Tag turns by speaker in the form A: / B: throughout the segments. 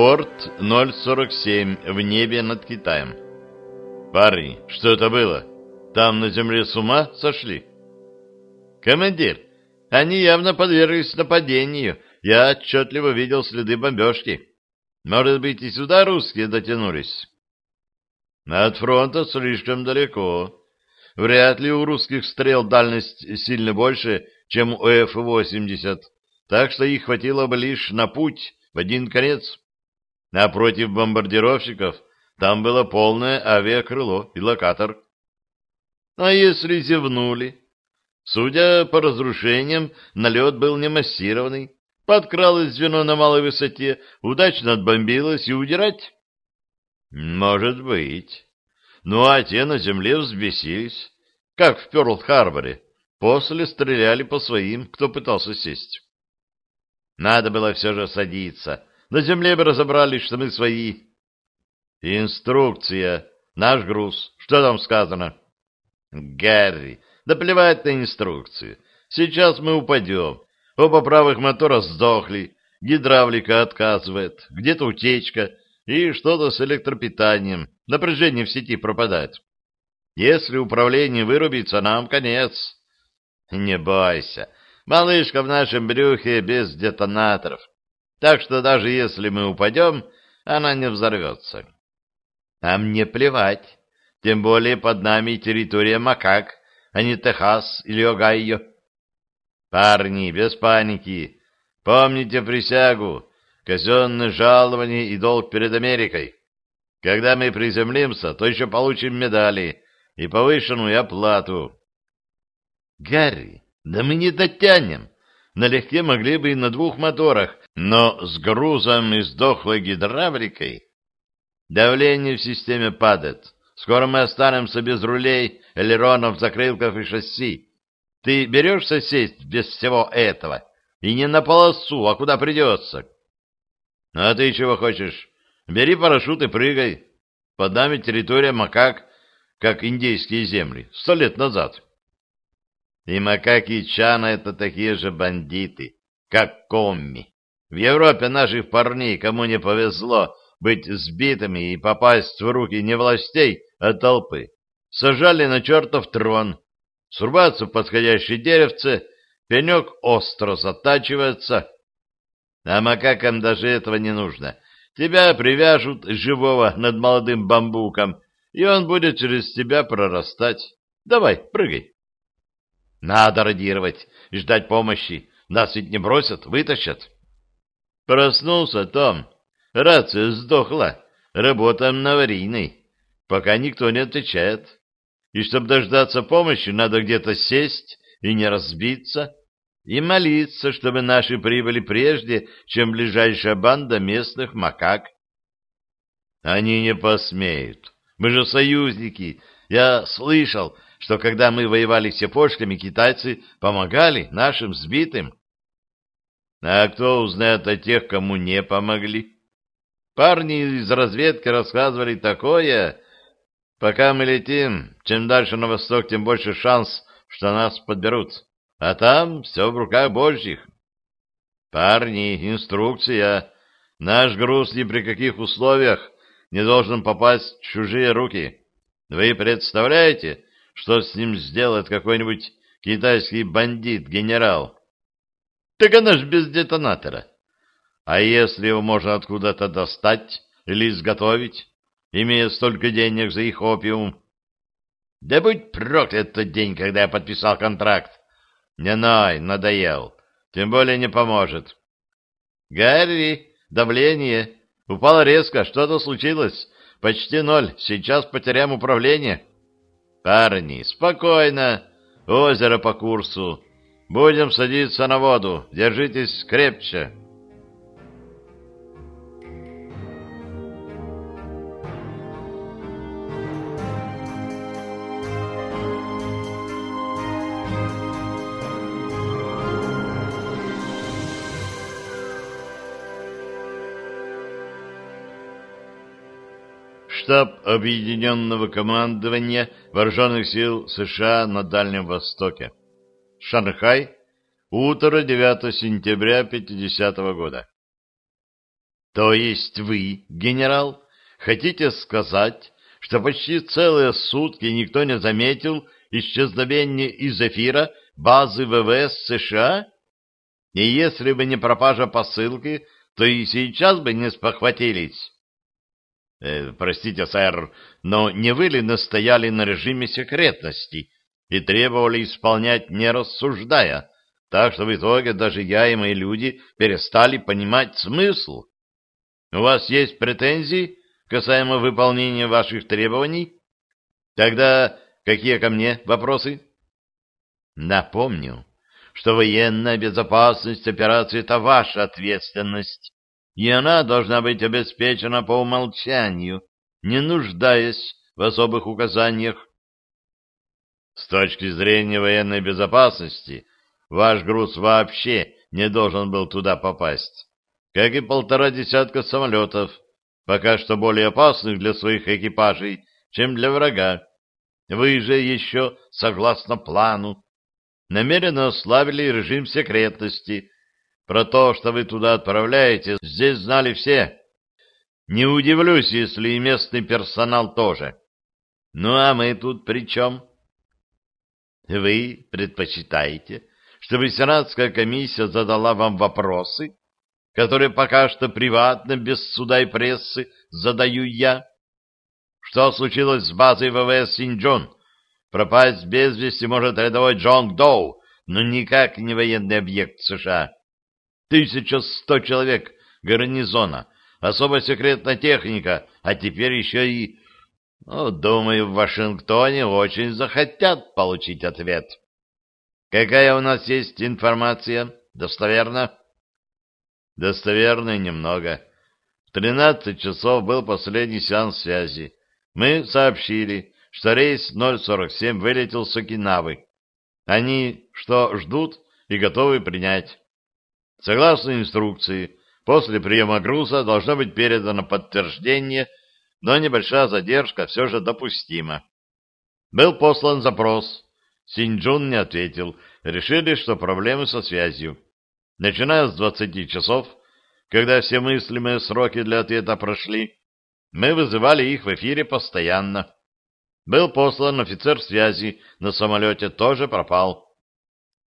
A: Борт 047 в небе над Китаем. Парни, что это было? Там на земле с ума сошли? Командир, они явно подверглись нападению. Я отчетливо видел следы бомбежки. Может быть, и сюда русские дотянулись? От фронта слишком далеко. Вряд ли у русских стрел дальность сильно больше, чем у F-80, так что их хватило бы лишь на путь в один конец. А против бомбардировщиков там было полное авиакрыло и локатор. А если зевнули? Судя по разрушениям, налет был не массированный. Подкралось звено на малой высоте, удачно отбомбилось и удирать? Может быть. Ну, а те на земле взбесились, как в Пёрл-Харборе. После стреляли по своим, кто пытался сесть. Надо было все же садиться. На земле бы разобрались, что мы свои. Инструкция. Наш груз. Что там сказано? Гарри, да плевать на инструкцию. Сейчас мы упадем. Оба правых мотора сдохли. Гидравлика отказывает. Где-то утечка. И что-то с электропитанием. Напряжение в сети пропадает. Если управление вырубится, нам конец. Не бойся. Малышка в нашем брюхе без детонаторов. Так что даже если мы упадем, она не взорвется. А мне плевать. Тем более под нами территория макак, а не Техас или Огайо. Парни, без паники. Помните присягу, казенное жалование и долг перед Америкой. Когда мы приземлимся, то еще получим медали и повышенную оплату. Гарри, да мы не дотянем. Налегке могли бы и на двух моторах, но с грузом и с дохлой гидравликой давление в системе падает. Скоро мы останемся без рулей, элеронов, закрылков и шасси. Ты берешься сесть без всего этого? И не на полосу, а куда придется. А ты чего хочешь? Бери парашют и прыгай. Под нами территория макак, как индейские земли, сто лет назад. И макаки Чана — это такие же бандиты, как комми. В Европе наших парней, кому не повезло быть сбитыми и попасть в руки не властей, а толпы, сажали на чертов трон, срубаться в подходящее деревце, пенек остро затачивается. А макакам даже этого не нужно. Тебя привяжут живого над молодым бамбуком, и он будет через тебя прорастать. Давай, прыгай. Надо радировать ждать помощи. Нас ведь не бросят, вытащат. Проснулся Том. Рация сдохла. Работаем на аварийной. Пока никто не отвечает. И чтобы дождаться помощи, надо где-то сесть и не разбиться, и молиться, чтобы наши прибыли прежде, чем ближайшая банда местных макак. Они не посмеют. Мы же союзники. Я слышал, что когда мы воевали с япошками, китайцы помогали нашим сбитым. А кто узнает о тех, кому не помогли? Парни из разведки рассказывали такое. Пока мы летим, чем дальше на восток, тем больше шанс, что нас подберут. А там все в руках божьих. Парни, инструкция. Наш груз ни при каких условиях не должен попасть в чужие руки. Вы представляете, что с ним сделает какой-нибудь китайский бандит-генерал? Так она ж без детонатора. А если его можно откуда-то достать или изготовить, имея столько денег за их опиум? Да будь проклят тот день, когда я подписал контракт. Не ной, надоел. Тем более не поможет. Гарри, давление. Упало резко, что-то случилось. Почти ноль. Сейчас потеряем управление. Парни, спокойно. Озеро по курсу. Будем садиться на воду. Держитесь крепче. Штаб Объединенного командования Вооруженных сил США на Дальнем Востоке. Шанхай. Утро 9 сентября 50 -го года. То есть вы, генерал, хотите сказать, что почти целые сутки никто не заметил исчезновение из эфира базы ВВС США? И если бы не пропажа посылки, то и сейчас бы не спохватились. Э, простите, сэр, но не вы ли настояли на режиме секретности и требовали исполнять не рассуждая, так что в итоге даже я и мои люди перестали понимать смысл? У вас есть претензии касаемо выполнения ваших требований? Тогда какие ко мне вопросы? Напомню, что военная безопасность операции — это ваша ответственность, и она должна быть обеспечена по умолчанию, не нуждаясь в особых указаниях. С точки зрения военной безопасности, ваш груз вообще не должен был туда попасть, как и полтора десятка самолетов, пока что более опасных для своих экипажей, чем для врага. Вы же еще, согласно плану, намеренно ослабили режим секретности. Про то, что вы туда отправляете, здесь знали все. Не удивлюсь, если и местный персонал тоже. Ну, а мы тут при чем? Вы предпочитаете, чтобы Сенатская комиссия задала вам вопросы, которые пока что приватно, без суда и прессы, задаю я? Что случилось с базой ВВС Синджон? Пропасть без вести может рядовой Джон Доу, но никак не военный объект США. Тысяча сто человек гарнизона, особо секретная техника, а теперь еще и... Ну, думаю, в Вашингтоне очень захотят получить ответ. Какая у нас есть информация? Достоверно? Достоверно немного. В 13 часов был последний сеанс связи. Мы сообщили, что рейс 047 вылетел с Окинавы. Они что, ждут и готовы принять. Согласно инструкции, после приема груза должно быть передано подтверждение, но небольшая задержка все же допустима. Был послан запрос. Синджун не ответил. Решили, что проблемы со связью. Начиная с 20 часов, когда все мыслимые сроки для ответа прошли, мы вызывали их в эфире постоянно. Был послан офицер связи на самолете, тоже пропал.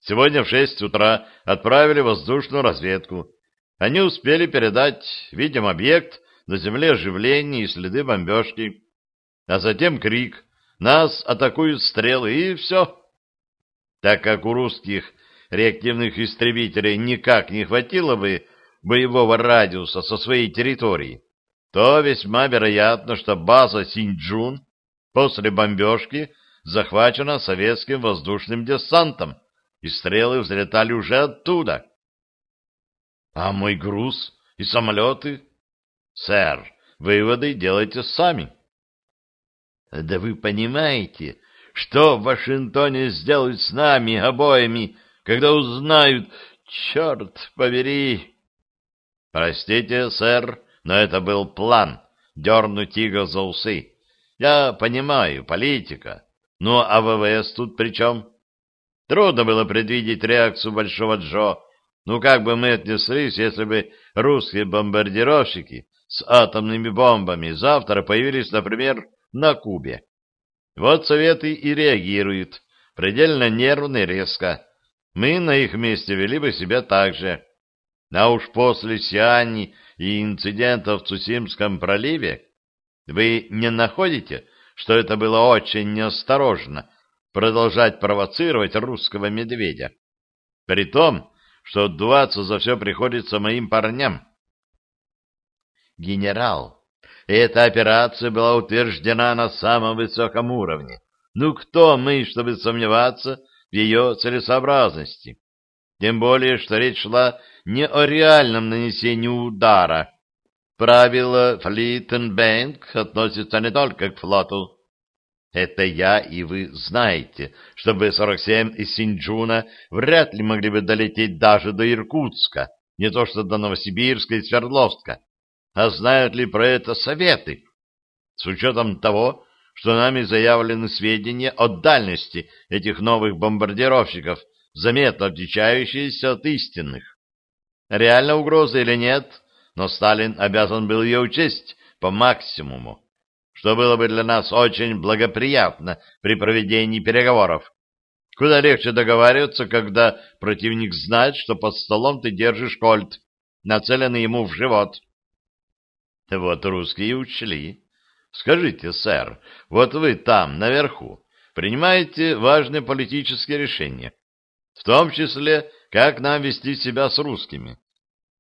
A: Сегодня в шесть утра отправили воздушную разведку. Они успели передать, видим объект, на земле оживление и следы бомбежки. А затем крик «Нас атакуют стрелы!» и все. Так как у русских реактивных истребителей никак не хватило бы боевого радиуса со своей территории, то весьма вероятно, что база Синджун После бомбежки захвачена советским воздушным десантом, и стрелы взлетали уже оттуда. — А мой груз и самолеты? — Сэр, выводы делайте сами. — Да вы понимаете, что в Вашингтоне сделают с нами обоими, когда узнают... Черт побери! — Простите, сэр, но это был план — дернуть Тига за усы. Я понимаю, политика. Но а ВВС тут при чем? Трудно было предвидеть реакцию Большого Джо. Ну как бы мы отнеслись, если бы русские бомбардировщики с атомными бомбами завтра появились, например, на Кубе? Вот Советы и реагируют, предельно нервно и резко. Мы на их месте вели бы себя так же. А уж после Сиани и инцидентов в Цусимском проливе вы не находите, что это было очень неосторожно продолжать провоцировать русского медведя? При том, что отдуваться за все приходится моим парням. Генерал, эта операция была утверждена на самом высоком уровне. Ну кто мы, чтобы сомневаться в ее целесообразности? Тем более, что речь шла не о реальном нанесении удара, Правило Флиттенбэнк относится не только к флоту. Это я и вы знаете, что Б-47 из Синджуна вряд ли могли бы долететь даже до Иркутска, не то что до Новосибирска и Свердловска. А знают ли про это советы? С учетом того, что нами заявлены сведения о дальности этих новых бомбардировщиков, заметно отличающиеся от истинных. Реально угроза или нет, но Сталин обязан был ее учесть по максимуму, что было бы для нас очень благоприятно при проведении переговоров. Куда легче договариваться, когда противник знает, что под столом ты держишь кольт, нацеленный ему в живот. Вот русские учли. Скажите, сэр, вот вы там, наверху, принимаете важные политические решения, в том числе, как нам вести себя с русскими.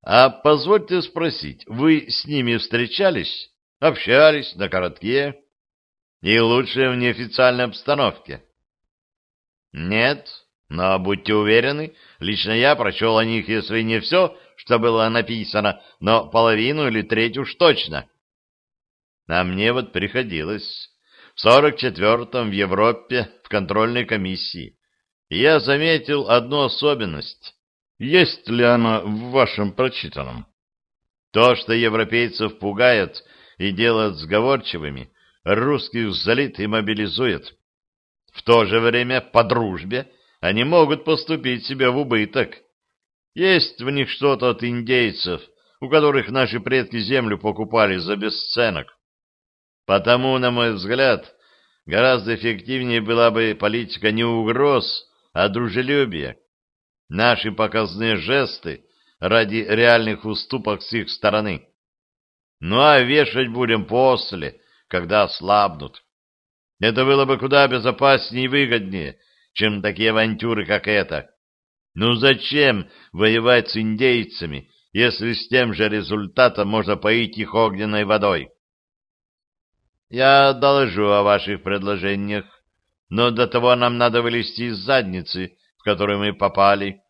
A: А позвольте спросить, вы с ними встречались, общались на коротке и лучше в неофициальной обстановке? Нет, но будьте уверены, лично я прочел о них, если не все, что было написано, но половину или треть уж точно. А мне вот приходилось в 44-м в Европе в контрольной комиссии. Я заметил одну особенность. Есть ли она в вашем прочитанном? То, что европейцев пугает и делает сговорчивыми, русских залит и мобилизует. В то же время по дружбе они могут поступить себе в убыток. Есть в них что-то от индейцев, у которых наши предки землю покупали за бесценок. Потому, на мой взгляд, гораздо эффективнее была бы политика не угроз, а дружелюбия. Наши показные жесты ради реальных уступок с их стороны. Ну а вешать будем после, когда ослабнут. Это было бы куда безопаснее и выгоднее, чем такие авантюры, как эта. Ну зачем воевать с индейцами, если с тем же результатом можно поить их огненной водой? Я доложу о ваших предложениях, но до того нам надо вылезти из задницы, в которую мы попали.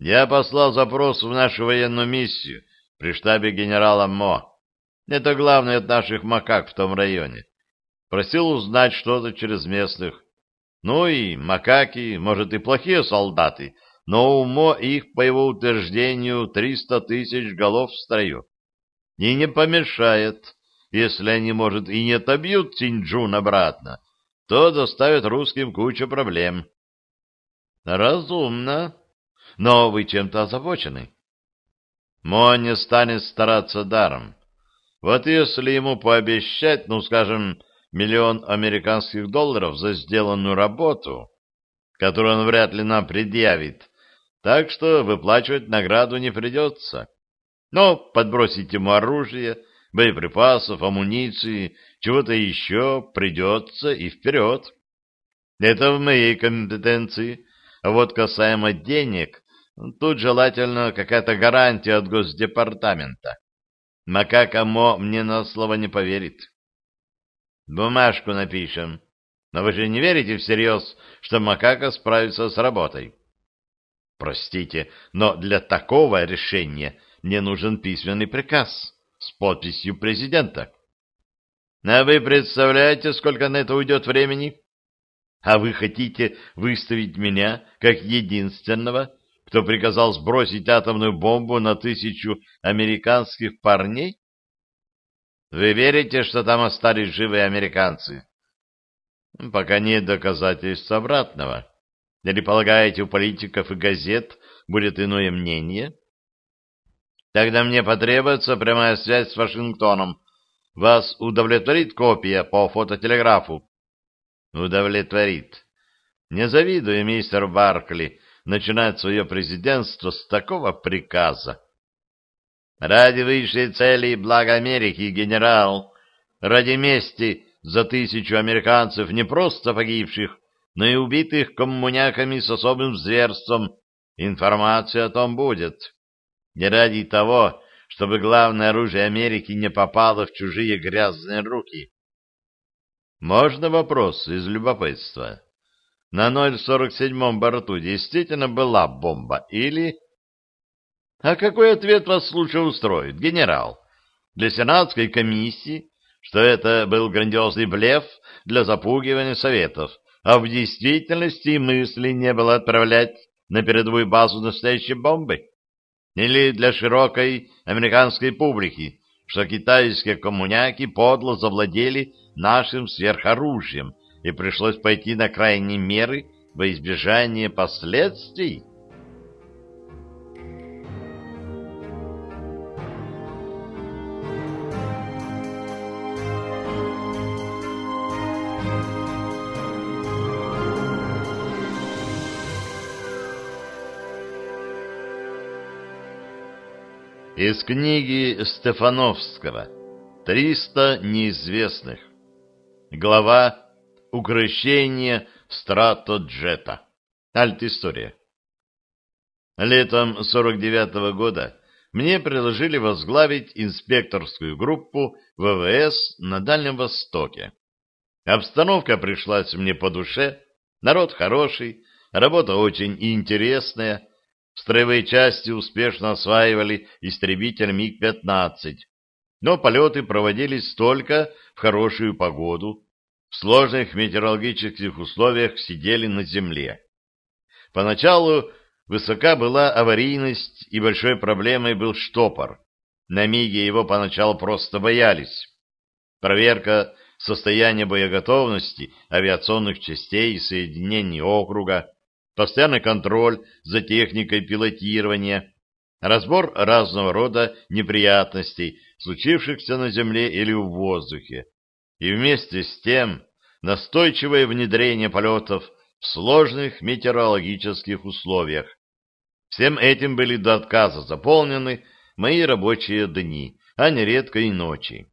A: Я послал запрос в нашу военную миссию при штабе генерала Мо. Это главный от наших макак в том районе. Просил узнать что-то через местных. Ну и макаки, может, и плохие солдаты, но у Мо их, по его утверждению, триста тысяч голов в строю. И не помешает, если они, может, и не отобьют Тинджун обратно, то доставят русским кучу проблем. Разумно. Но вы чем-то озабочены. Мо не станет стараться даром. Вот если ему пообещать, ну, скажем, миллион американских долларов за сделанную работу, которую он вряд ли нам предъявит, так что выплачивать награду не придется. Но подбросить ему оружие, боеприпасов, амуниции, чего-то еще придется и вперед. Это в моей компетенции. А вот касаемо денег, тут желательно какая-то гарантия от Госдепартамента. Макака Мо мне на слово не поверит. Бумажку напишем. Но вы же не верите всерьез, что Макака справится с работой? Простите, но для такого решения мне нужен письменный приказ с подписью президента. А вы представляете, сколько на это уйдет времени? А вы хотите выставить меня как единственного, кто приказал сбросить атомную бомбу на тысячу американских парней? Вы верите, что там остались живые американцы? Пока нет доказательств обратного. Или полагаете, у политиков и газет будет иное мнение? Тогда мне потребуется прямая связь с Вашингтоном. Вас удовлетворит копия по фототелеграфу? Удовлетворит. Не завидую мистер Баркли начинать свое президентство с такого приказа. Ради высшей цели и блага Америки, генерал, ради мести за тысячу американцев, не просто погибших, но и убитых коммуняками с особым зверством, информация о том будет. Не ради того, чтобы главное оружие Америки не попало в чужие грязные руки. Можно вопрос из любопытства? На 047 борту действительно была бомба или... А какой ответ вас лучше устроит, генерал? Для сенатской комиссии, что это был грандиозный блеф для запугивания советов, а в действительности мысли не было отправлять на передовую базу настоящей бомбы? Или для широкой американской публики, что китайские коммуняки подло завладели нашим сверхоружием и пришлось пойти на крайние меры во избежание последствий? Из книги Стефановского «Триста неизвестных». Глава «Укрощение стратоджета». Альт-история. Летом 49-го года мне предложили возглавить инспекторскую группу ВВС на Дальнем Востоке. Обстановка пришлась мне по душе, народ хороший, работа очень интересная, Строевые части успешно осваивали истребитель МиГ-15, но полеты проводились только в хорошую погоду, в сложных метеорологических условиях сидели на земле. Поначалу высока была аварийность, и большой проблемой был штопор. На МиГе его поначалу просто боялись. Проверка состояния боеготовности авиационных частей и соединений округа, постоянный контроль за техникой пилотирования, разбор разного рода неприятностей, случившихся на земле или в воздухе, и вместе с тем настойчивое внедрение полетов в сложных метеорологических условиях. Всем этим были до отказа заполнены мои рабочие дни, а нередко и ночи.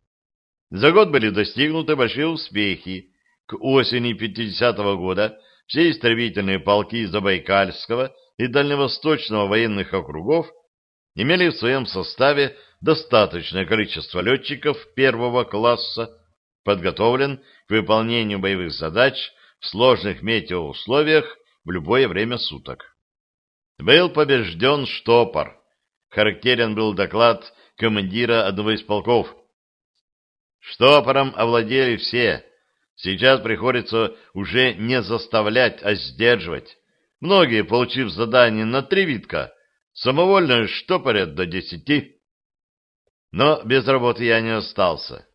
A: За год были достигнуты большие успехи. К осени 50-го года все истребительные полки Забайкальского и Дальневосточного военных округов имели в своем составе достаточное количество летчиков первого класса, подготовлен к выполнению боевых задач в сложных метеоусловиях в любое время суток. Был побежден штопор. Характерен был доклад командира одного из полков. Штопором овладели все, Сейчас приходится уже не заставлять, а сдерживать. Многие, получив задание на три витка, самовольно штопорят до десяти. Но без работы я не остался.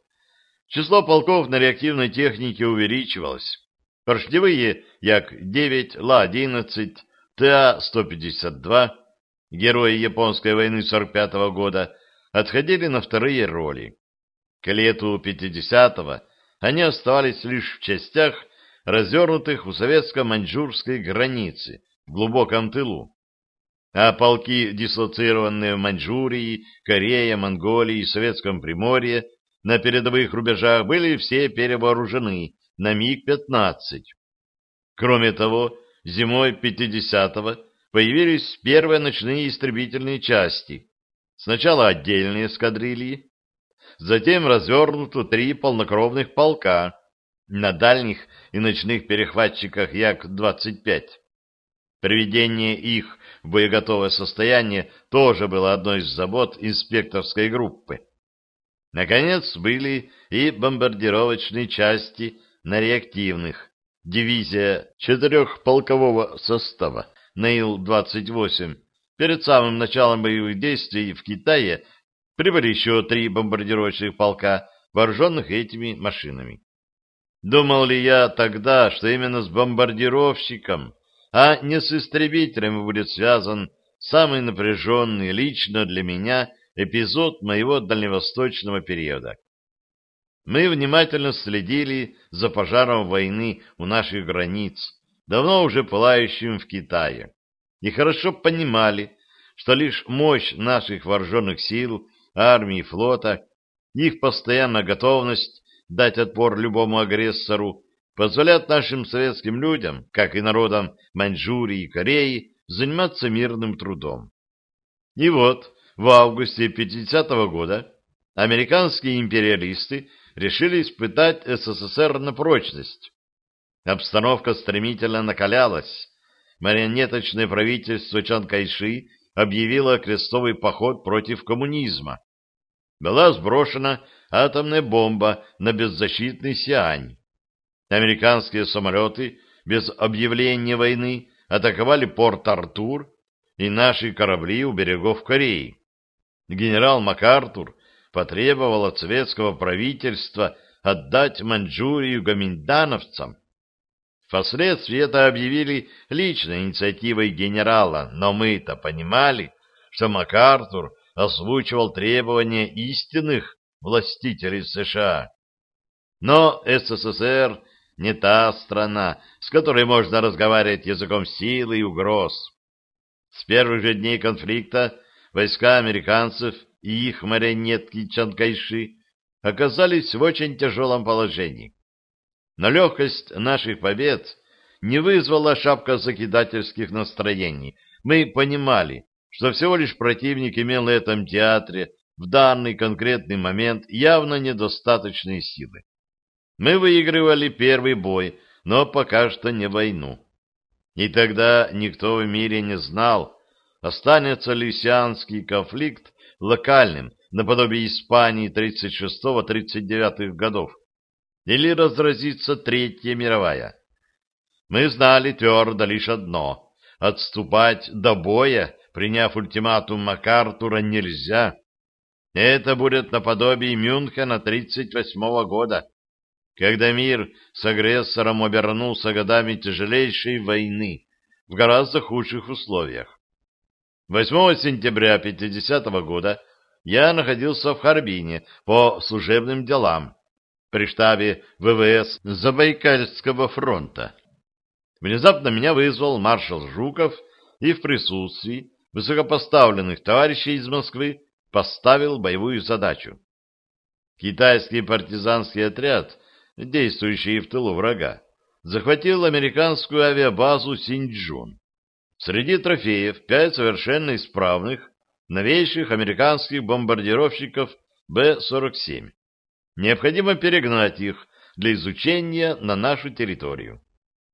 A: Число полков на реактивной технике увеличивалось. Поршневые Як-9, Ла-11, ТА-152, герои японской войны 45 -го года, отходили на вторые роли. К лету 50-го они оставались лишь в частях, развернутых у советско-маньчжурской границы, в глубоком тылу. А полки, дислоцированные в Маньчжурии, Корее, Монголии и Советском Приморье, на передовых рубежах были все перевооружены на МиГ-15. Кроме того, зимой 50-го появились первые ночные истребительные части. Сначала отдельные эскадрильи, Затем развернуто три полнокровных полка на дальних и ночных перехватчиках Як-25. Приведение их в боеготовое состояние тоже было одной из забот инспекторской группы. Наконец были и бомбардировочные части на реактивных. Дивизия четырехполкового состава Нейл-28 перед самым началом боевых действий в Китае Прибыли еще три бомбардировочных полка, вооруженных этими машинами. Думал ли я тогда, что именно с бомбардировщиком, а не с истребителем будет связан самый напряженный лично для меня эпизод моего дальневосточного периода? Мы внимательно следили за пожаром войны у наших границ, давно уже пылающим в Китае, и хорошо понимали, что лишь мощь наших вооруженных сил армии, флота, их постоянная готовность дать отпор любому агрессору позволяет нашим советским людям, как и народам Маньчжурии и Кореи, заниматься мирным трудом. И вот в августе 50 -го года американские империалисты решили испытать СССР на прочность. Обстановка стремительно накалялась. Марионеточное правительство Чан Кайши объявило крестовый поход против коммунизма была сброшена атомная бомба на беззащитный Сиань. Американские самолеты без объявления войны атаковали порт Артур и наши корабли у берегов Кореи. Генерал МакАртур потребовал от советского правительства отдать Маньчжурию гоминдановцам. Впоследствии это объявили личной инициативой генерала, но мы-то понимали, что МакАртур озвучивал требования истинных властителей США. Но СССР не та страна, с которой можно разговаривать языком силы и угроз. С первых же дней конфликта войска американцев и их марионетки Чанкайши оказались в очень тяжелом положении. Но легкость наших побед не вызвала шапка закидательских настроений. Мы понимали, что всего лишь противник имел на этом театре в данный конкретный момент явно недостаточные силы. Мы выигрывали первый бой, но пока что не войну. И тогда никто в мире не знал, останется ли сианский конфликт локальным, наподобие Испании 36-39 годов, или разразится Третья мировая. Мы знали твердо лишь одно — отступать до боя, приняв ультиматум МакАртура, нельзя. Это будет наподобие Мюнхена 38 года, когда мир с агрессором обернулся годами тяжелейшей войны в гораздо худших условиях. 8 сентября 50 -го года я находился в Харбине по служебным делам при штабе ВВС Забайкальского фронта. Внезапно меня вызвал маршал Жуков и в присутствии высокопоставленных товарищей из Москвы поставил боевую задачу. Китайский партизанский отряд, действующий в тылу врага, захватил американскую авиабазу Синьчжун. Среди трофеев пять совершенно исправных, новейших американских бомбардировщиков Б-47. Необходимо перегнать их для изучения на нашу территорию.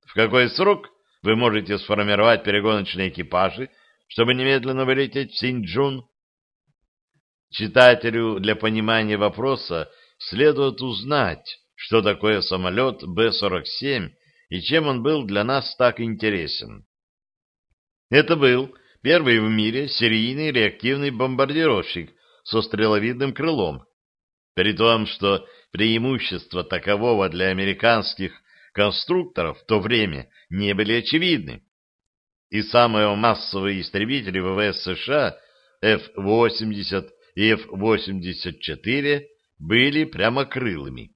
A: В какой срок вы можете сформировать перегоночные экипажи, чтобы немедленно вылететь в Синьчжун? Читателю для понимания вопроса следует узнать, что такое самолет Б-47 и чем он был для нас так интересен. Это был первый в мире серийный реактивный бомбардировщик со стреловидным крылом. При том, что преимущества такового для американских конструкторов в то время не были очевидны. И самые массовые истребители ВВС США F-80 и F-84 были прямокрылыми.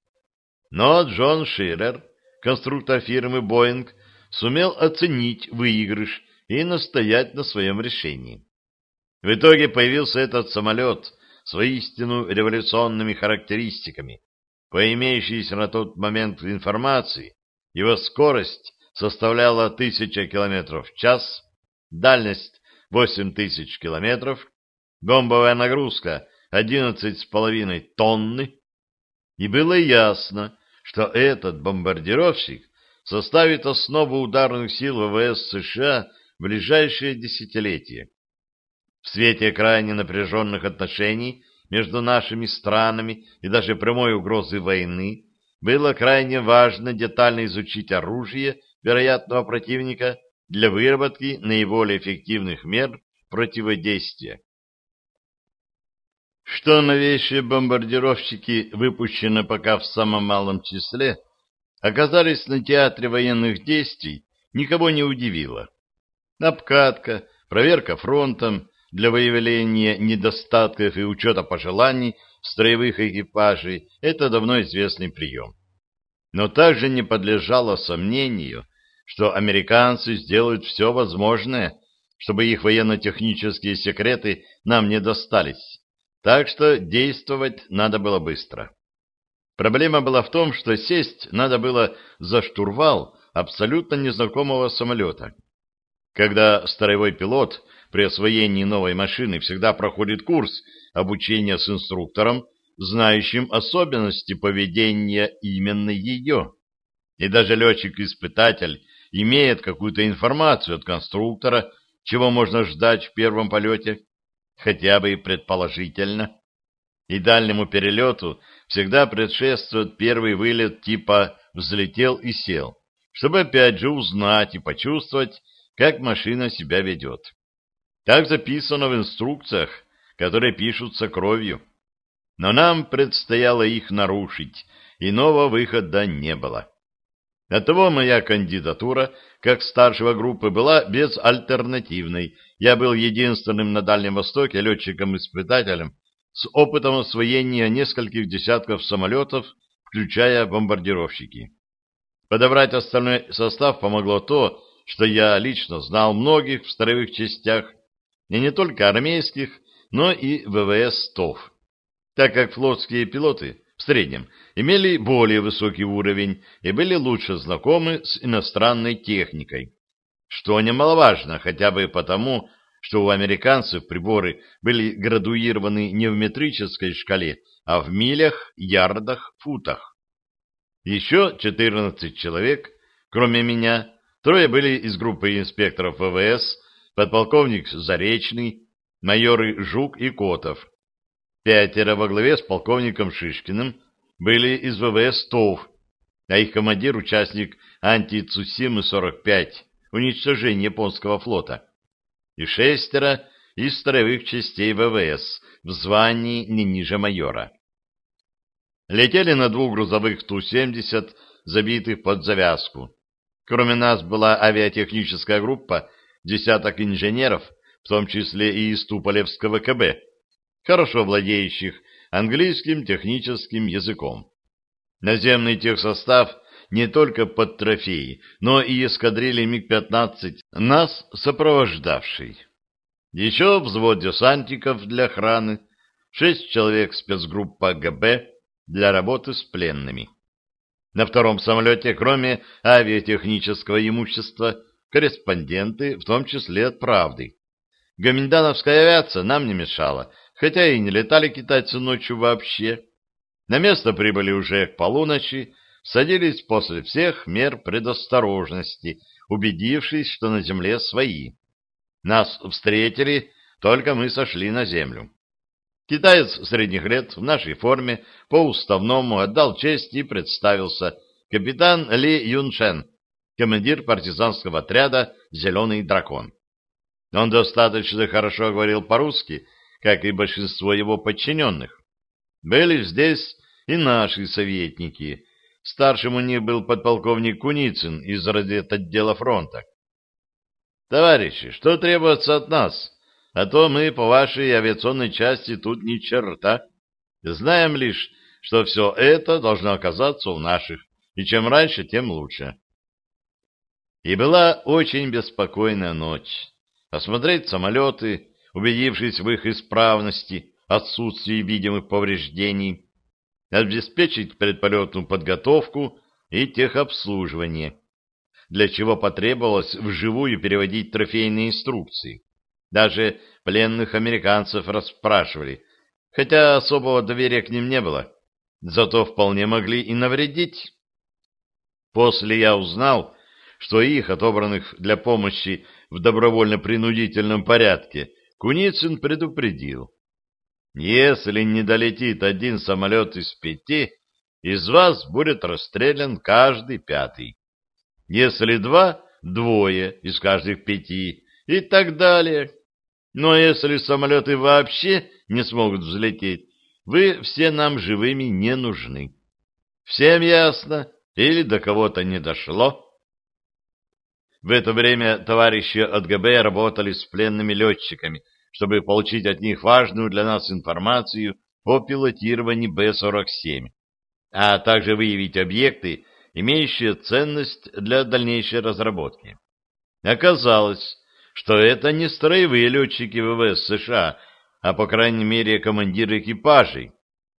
A: Но Джон Ширер, конструктор фирмы Boeing, сумел оценить выигрыш и настоять на своем решении. В итоге появился этот самолет с воистину революционными характеристиками. По имеющейся на тот момент информации, его скорость составляла 1000 км в час, дальность 8000 км, бомбовая нагрузка 11,5 тонны, и было ясно, что этот бомбардировщик составит основу ударных сил ВВС США в ближайшие десятилетия. В свете крайне напряженных отношений между нашими странами и даже прямой угрозы войны было крайне важно детально изучить оружие вероятного противника для выработки наиболее эффективных мер противодействия. Что новейшие бомбардировщики, выпущенные пока в самом малом числе, оказались на театре военных действий, никого не удивило. Обкатка, проверка фронтом для выявления недостатков и учета пожеланий строевых экипажей – это давно известный прием. Но также не подлежало сомнению, что американцы сделают все возможное, чтобы их военно-технические секреты нам не достались. Так что действовать надо было быстро. Проблема была в том, что сесть надо было за штурвал абсолютно незнакомого самолета – когда строевой пилот при освоении новой машины всегда проходит курс обучения с инструктором, знающим особенности поведения именно ее. И даже летчик-испытатель имеет какую-то информацию от конструктора, чего можно ждать в первом полете, хотя бы и предположительно. И дальнему перелету всегда предшествует первый вылет типа «взлетел и сел», чтобы опять же узнать и почувствовать, как машина себя ведет. Так записано в инструкциях, которые пишутся кровью. Но нам предстояло их нарушить, иного выхода не было. Оттого моя кандидатура, как старшего группы, была безальтернативной. Я был единственным на Дальнем Востоке летчиком-испытателем с опытом освоения нескольких десятков самолетов, включая бомбардировщики. Подобрать остальной состав помогло то, что я лично знал многих в строевых частях, и не только армейских, но и ВВС ТОВ, так как флотские пилоты в среднем имели более высокий уровень и были лучше знакомы с иностранной техникой, что немаловажно хотя бы потому, что у американцев приборы были градуированы не в метрической шкале, а в милях, ярдах, футах. Еще 14 человек, кроме меня, трое были из группы инспекторов ВВС, подполковник Заречный, майоры Жук и Котов. Пятеро во главе с полковником Шишкиным были из ВВС ТОВ, а их командир — участник анти-Цусимы-45, уничтожения японского флота и шестеро из строевых частей ВВС в звании не ниже майора. Летели на двух грузовых Ту-70, забитых под завязку. Кроме нас была авиатехническая группа, десяток инженеров, в том числе и из Туполевского КБ, хорошо владеющих английским техническим языком. Наземный техсостав не только под трофеи, но и эскадрильи МиГ-15, нас сопровождавший. Еще взвод десантников для охраны, шесть человек спецгруппа ГБ для работы с пленными. На втором самолете, кроме авиатехнического имущества, корреспонденты, в том числе от «Правды». Гоминдановская авиация нам не мешала, хотя и не летали китайцы ночью вообще. На место прибыли уже к полуночи, садились после всех мер предосторожности, убедившись, что на земле свои. Нас встретили, только мы сошли на землю. Китаец средних лет в нашей форме по уставному отдал честь и представился капитан Ли Юншен, командир партизанского отряда «Зеленый дракон». Он достаточно хорошо говорил по-русски, как и большинство его подчиненных. Были здесь и наши советники, Старшим у них был подполковник Куницын из разведотдела фронта. «Товарищи, что требуется от нас? А то мы по вашей авиационной части тут ни черта. Знаем лишь, что все это должно оказаться у наших, и чем раньше, тем лучше». И была очень беспокойная ночь. Осмотреть самолеты, убедившись в их исправности, отсутствии видимых повреждений, обеспечить предполетную подготовку и техобслуживание, для чего потребовалось вживую переводить трофейные инструкции. Даже пленных американцев расспрашивали, хотя особого доверия к ним не было, зато вполне могли и навредить. После я узнал, что их, отобранных для помощи в добровольно-принудительном порядке, Куницын предупредил. Если не долетит один самолет из пяти, из вас будет расстрелян каждый пятый. Если два, двое из каждых пяти и так далее. Но если самолеты вообще не смогут взлететь, вы все нам живыми не нужны. Всем ясно? Или до кого-то не дошло? В это время товарищи от ГБ работали с пленными летчиками — чтобы получить от них важную для нас информацию о пилотировании Б-47, а также выявить объекты, имеющие ценность для дальнейшей разработки. Оказалось, что это не строевые летчики ВВС США, а по крайней мере командиры экипажей.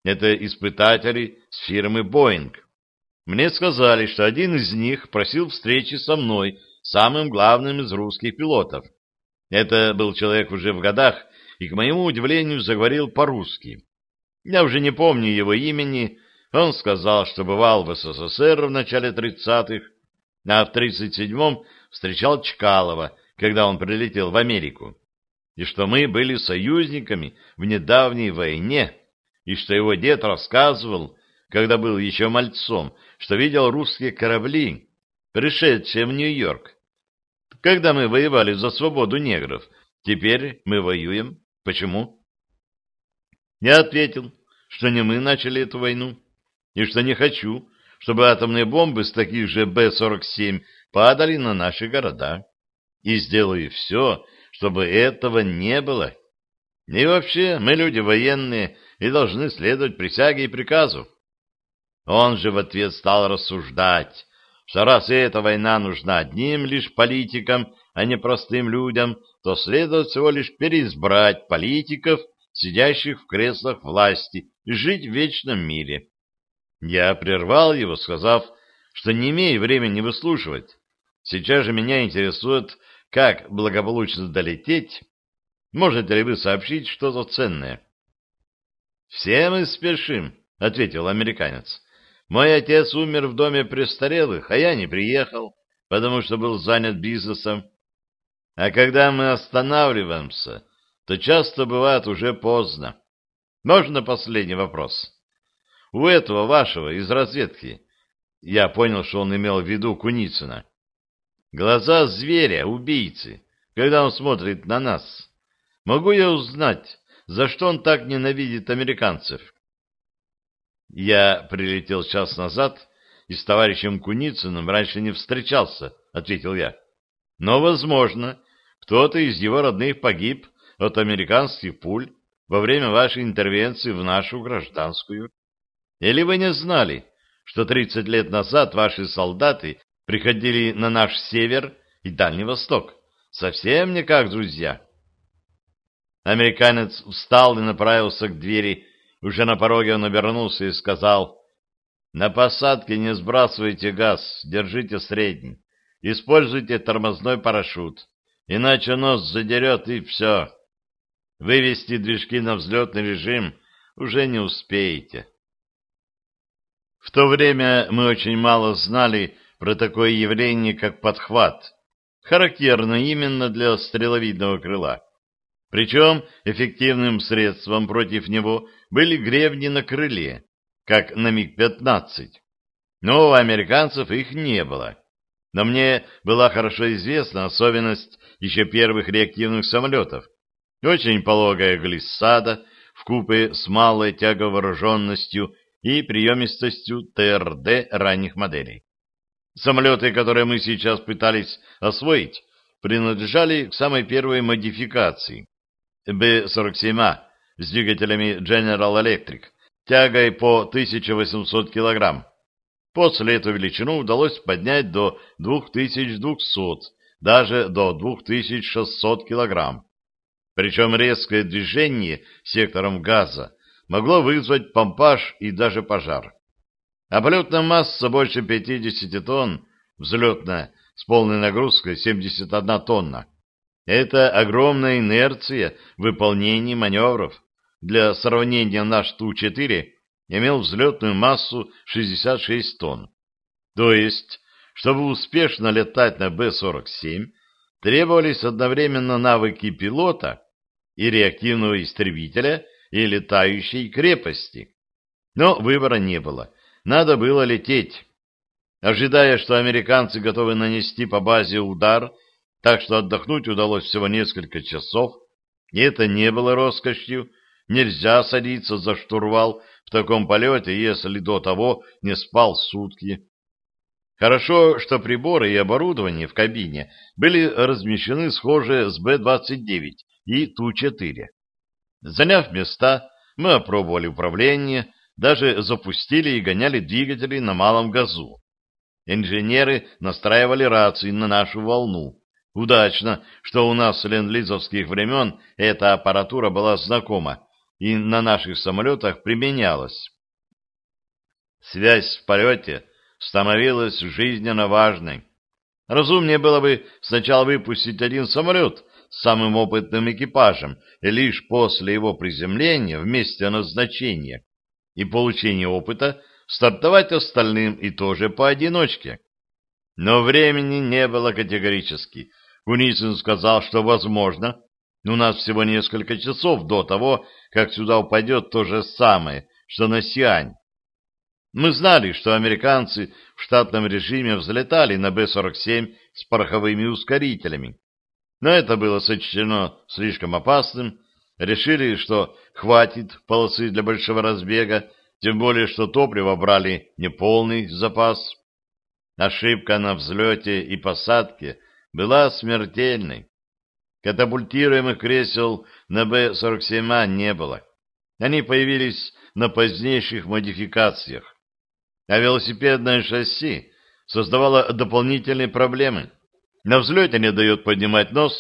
A: Это испытатели с фирмы «Боинг». Мне сказали, что один из них просил встречи со мной, самым главным из русских пилотов. Это был человек уже в годах и, к моему удивлению, заговорил по-русски. Я уже не помню его имени. Он сказал, что бывал в СССР в начале 30-х, а в 37-м встречал Чкалова, когда он прилетел в Америку, и что мы были союзниками в недавней войне, и что его дед рассказывал, когда был еще мальцом, что видел русские корабли, пришедшие в Нью-Йорк, когда мы воевали за свободу негров. Теперь мы воюем. Почему? Я ответил, что не мы начали эту войну, и что не хочу, чтобы атомные бомбы с таких же Б-47 падали на наши города. И сделаю все, чтобы этого не было. И вообще, мы люди военные и должны следовать присяге и приказу. Он же в ответ стал рассуждать, что раз эта война нужна одним лишь политикам, а не простым людям, то следует всего лишь переизбрать политиков сидящих в креслах власти, жить в вечном мире. Я прервал его, сказав, что не имею времени выслушивать. Сейчас же меня интересует, как благополучно долететь. Можете ли вы сообщить что-то ценное? — Все мы спешим, — ответил американец. — Мой отец умер в доме престарелых, а я не приехал, потому что был занят бизнесом. А когда мы останавливаемся, то часто бывает уже поздно. Можно последний вопрос? У этого вашего из разведки, я понял, что он имел в виду Куницына, глаза зверя, убийцы, когда он смотрит на нас. Могу я узнать, за что он так ненавидит американцев? Я прилетел час назад и с товарищем Куницыным раньше не встречался, ответил я. Но, возможно, кто-то из его родных погиб от американских пуль во время вашей интервенции в нашу гражданскую. Или вы не знали, что 30 лет назад ваши солдаты приходили на наш север и Дальний Восток, совсем не как друзья? Американец встал и направился к двери. Уже на пороге он обернулся и сказал, «На посадке не сбрасывайте газ, держите средний, используйте тормозной парашют иначе нос задерет и все. Вывести движки на взлетный режим уже не успеете. В то время мы очень мало знали про такое явление, как подхват, характерно именно для стреловидного крыла. Причем эффективным средством против него были гребни на крыле, как на МиГ-15. Но у американцев их не было. Но мне была хорошо известна особенность еще первых реактивных самолетов. Очень пологая глиссада вкупе с малой тяговооруженностью и приемистостью ТРД ранних моделей. Самолеты, которые мы сейчас пытались освоить, принадлежали к самой первой модификации Б-47А с двигателями General Electric, тягой по 1800 килограмм. После эту величину удалось поднять до 2200 даже до 2600 килограмм. Причем резкое движение сектором газа могло вызвать помпаж и даже пожар. А полетная масса больше 50 тонн, взлетная с полной нагрузкой 71 тонна. Это огромная инерция выполнения маневров. Для сравнения наш Ту-4 имел взлетную массу 66 тонн. То есть чтобы успешно летать на Б-47, требовались одновременно навыки пилота и реактивного истребителя и летающей крепости. Но выбора не было. Надо было лететь. Ожидая, что американцы готовы нанести по базе удар, так что отдохнуть удалось всего несколько часов, и это не было роскошью, нельзя садиться за штурвал в таком полете, если до того не спал сутки. Хорошо, что приборы и оборудование в кабине были размещены схожие с Б-29 и Ту-4. Заняв места, мы опробовали управление, даже запустили и гоняли двигатели на малом газу. Инженеры настраивали рации на нашу волну. Удачно, что у нас с ленд-лизовских времен эта аппаратура была знакома и на наших самолетах применялась. Связь в полете — становилась жизненно важной. Разумнее было бы сначала выпустить один самолет с самым опытным экипажем, и лишь после его приземления в месте назначения и получения опыта стартовать остальным и тоже поодиночке. Но времени не было категорически. Куницын сказал, что возможно, у нас всего несколько часов до того, как сюда упадет то же самое, что на Сиань. Мы знали, что американцы в штатном режиме взлетали на Б-47 с пороховыми ускорителями. Но это было сочтено слишком опасным. Решили, что хватит полосы для большого разбега, тем более, что топливо брали неполный запас. Ошибка на взлете и посадке была смертельной. Катапультируемых кресел на Б-47А не было. Они появились на позднейших модификациях а велосипедное шасси создавало дополнительные проблемы. На взлете не дает поднимать нос,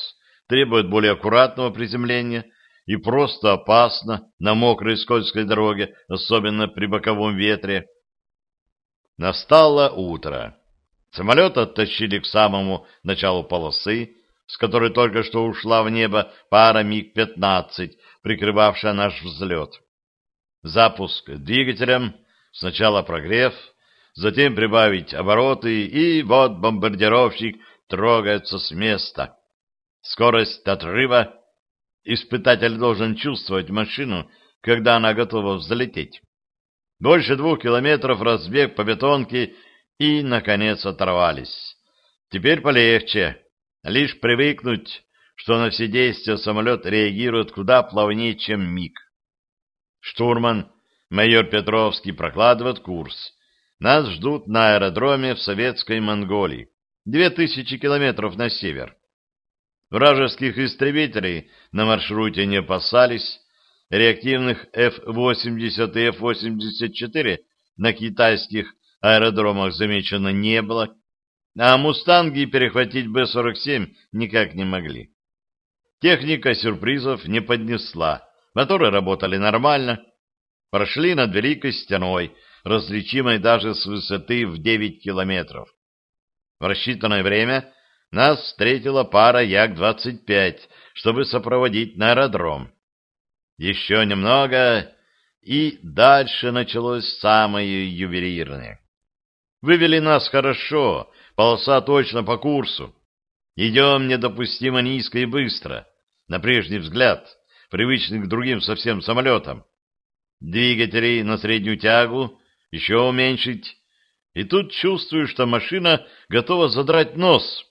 A: требует более аккуратного приземления и просто опасно на мокрой скользкой дороге, особенно при боковом ветре. Настало утро. Самолет оттащили к самому началу полосы, с которой только что ушла в небо пара МиГ-15, прикрывавшая наш взлет. Запуск двигателем, сначала прогрев, затем прибавить обороты, и вот бомбардировщик трогается с места. Скорость отрыва. Испытатель должен чувствовать машину, когда она готова взлететь. Больше двух километров разбег по бетонке и, наконец, оторвались. Теперь полегче. Лишь привыкнуть, что на все действия самолет реагирует куда плавнее, чем МиГ. Штурман, майор Петровский, прокладывает курс. Нас ждут на аэродроме в Советской Монголии, две тысячи километров на север. Вражеских истребителей на маршруте не опасались, реактивных F-80 и F-84 на китайских аэродромах замечено не было, а «Мустанги» перехватить Б-47 никак не могли. Техника сюрпризов не поднесла, моторы работали нормально, прошли над Великой Стеной, различимой даже с высоты в 9 километров. В рассчитанное время нас встретила пара Як-25, чтобы сопроводить на аэродром. Еще немного, и дальше началось самое ювелирное. Вывели нас хорошо, полоса точно по курсу. Идем недопустимо низко и быстро, на прежний взгляд, привычный к другим совсем самолетам. Двигатели на среднюю тягу еще уменьшить, и тут чувствую, что машина готова задрать нос.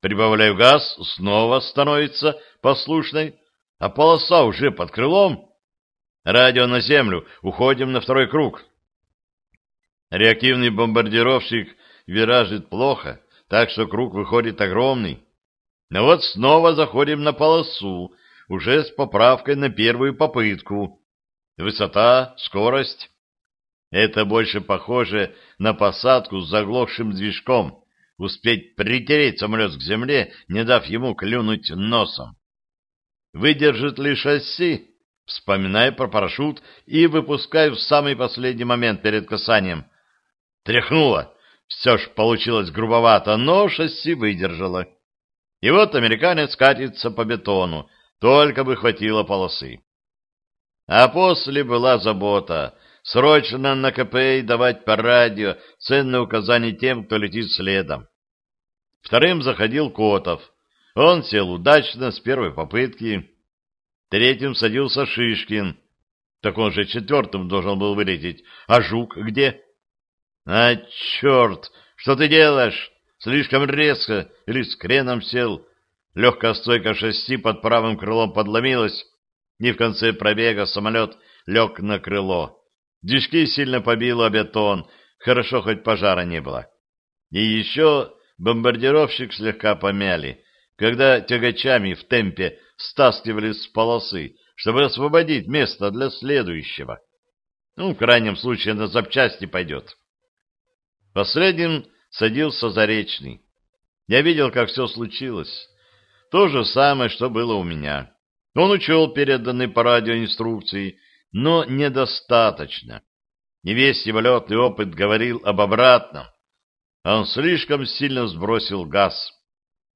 A: Прибавляю газ, снова становится послушной, а полоса уже под крылом. Радио на землю, уходим на второй круг. Реактивный бомбардировщик виражит плохо, так что круг выходит огромный. Но вот снова заходим на полосу, уже с поправкой на первую попытку. Высота, скорость. Это больше похоже на посадку с заглохшим движком, успеть притереть самолет к земле, не дав ему клюнуть носом. Выдержит ли шасси? Вспоминай про парашют и выпускай в самый последний момент перед касанием. Тряхнуло. Все ж получилось грубовато, но шасси выдержало. И вот американец катится по бетону, только бы хватило полосы. А после была забота — Срочно на КП и давать по радио ценные указания тем, кто летит следом. Вторым заходил Котов. Он сел удачно с первой попытки. Третьим садился Шишкин. Так он же четвертым должен был вылететь. А Жук где? А, черт! Что ты делаешь? Слишком резко или с креном сел. Легкая стойка шасси под правым крылом подломилась, и в конце пробега самолет лег на крыло. Движки сильно побило бетон, хорошо хоть пожара не было. И еще бомбардировщик слегка помяли, когда тягачами в темпе стаскивали с полосы, чтобы освободить место для следующего. Ну, в крайнем случае, на запчасти пойдет. Последним садился Заречный. Я видел, как все случилось. То же самое, что было у меня. Он учел переданные по радио инструкции но недостаточно. И весь его летный опыт говорил об обратном. Он слишком сильно сбросил газ.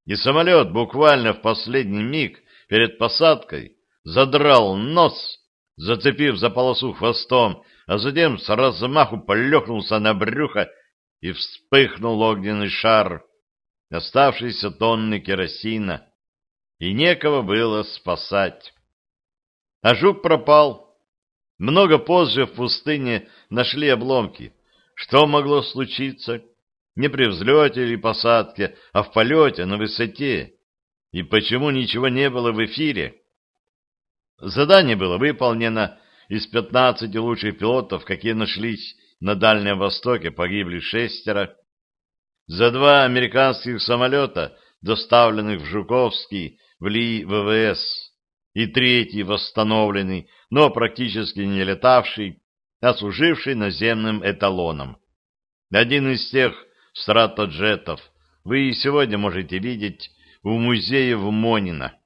A: И самолет буквально в последний миг перед посадкой задрал нос, зацепив за полосу хвостом, а затем с размаху полехнулся на брюхо и вспыхнул огненный шар, оставшийся тонны керосина, и некого было спасать. А жук пропал, много позже в пустыне нашли обломки. Что могло случиться? Не при взлете или посадке, а в полете на высоте. И почему ничего не было в эфире? Задание было выполнено. Из 15 лучших пилотов, какие нашлись на Дальнем Востоке, погибли шестеро. За два американских самолета, доставленных в Жуковский, в Ли ВВС, и третий восстановленный, но практически не летавший, а служивший наземным эталоном. Один из тех стратоджетов вы и сегодня можете видеть в музее в Монино.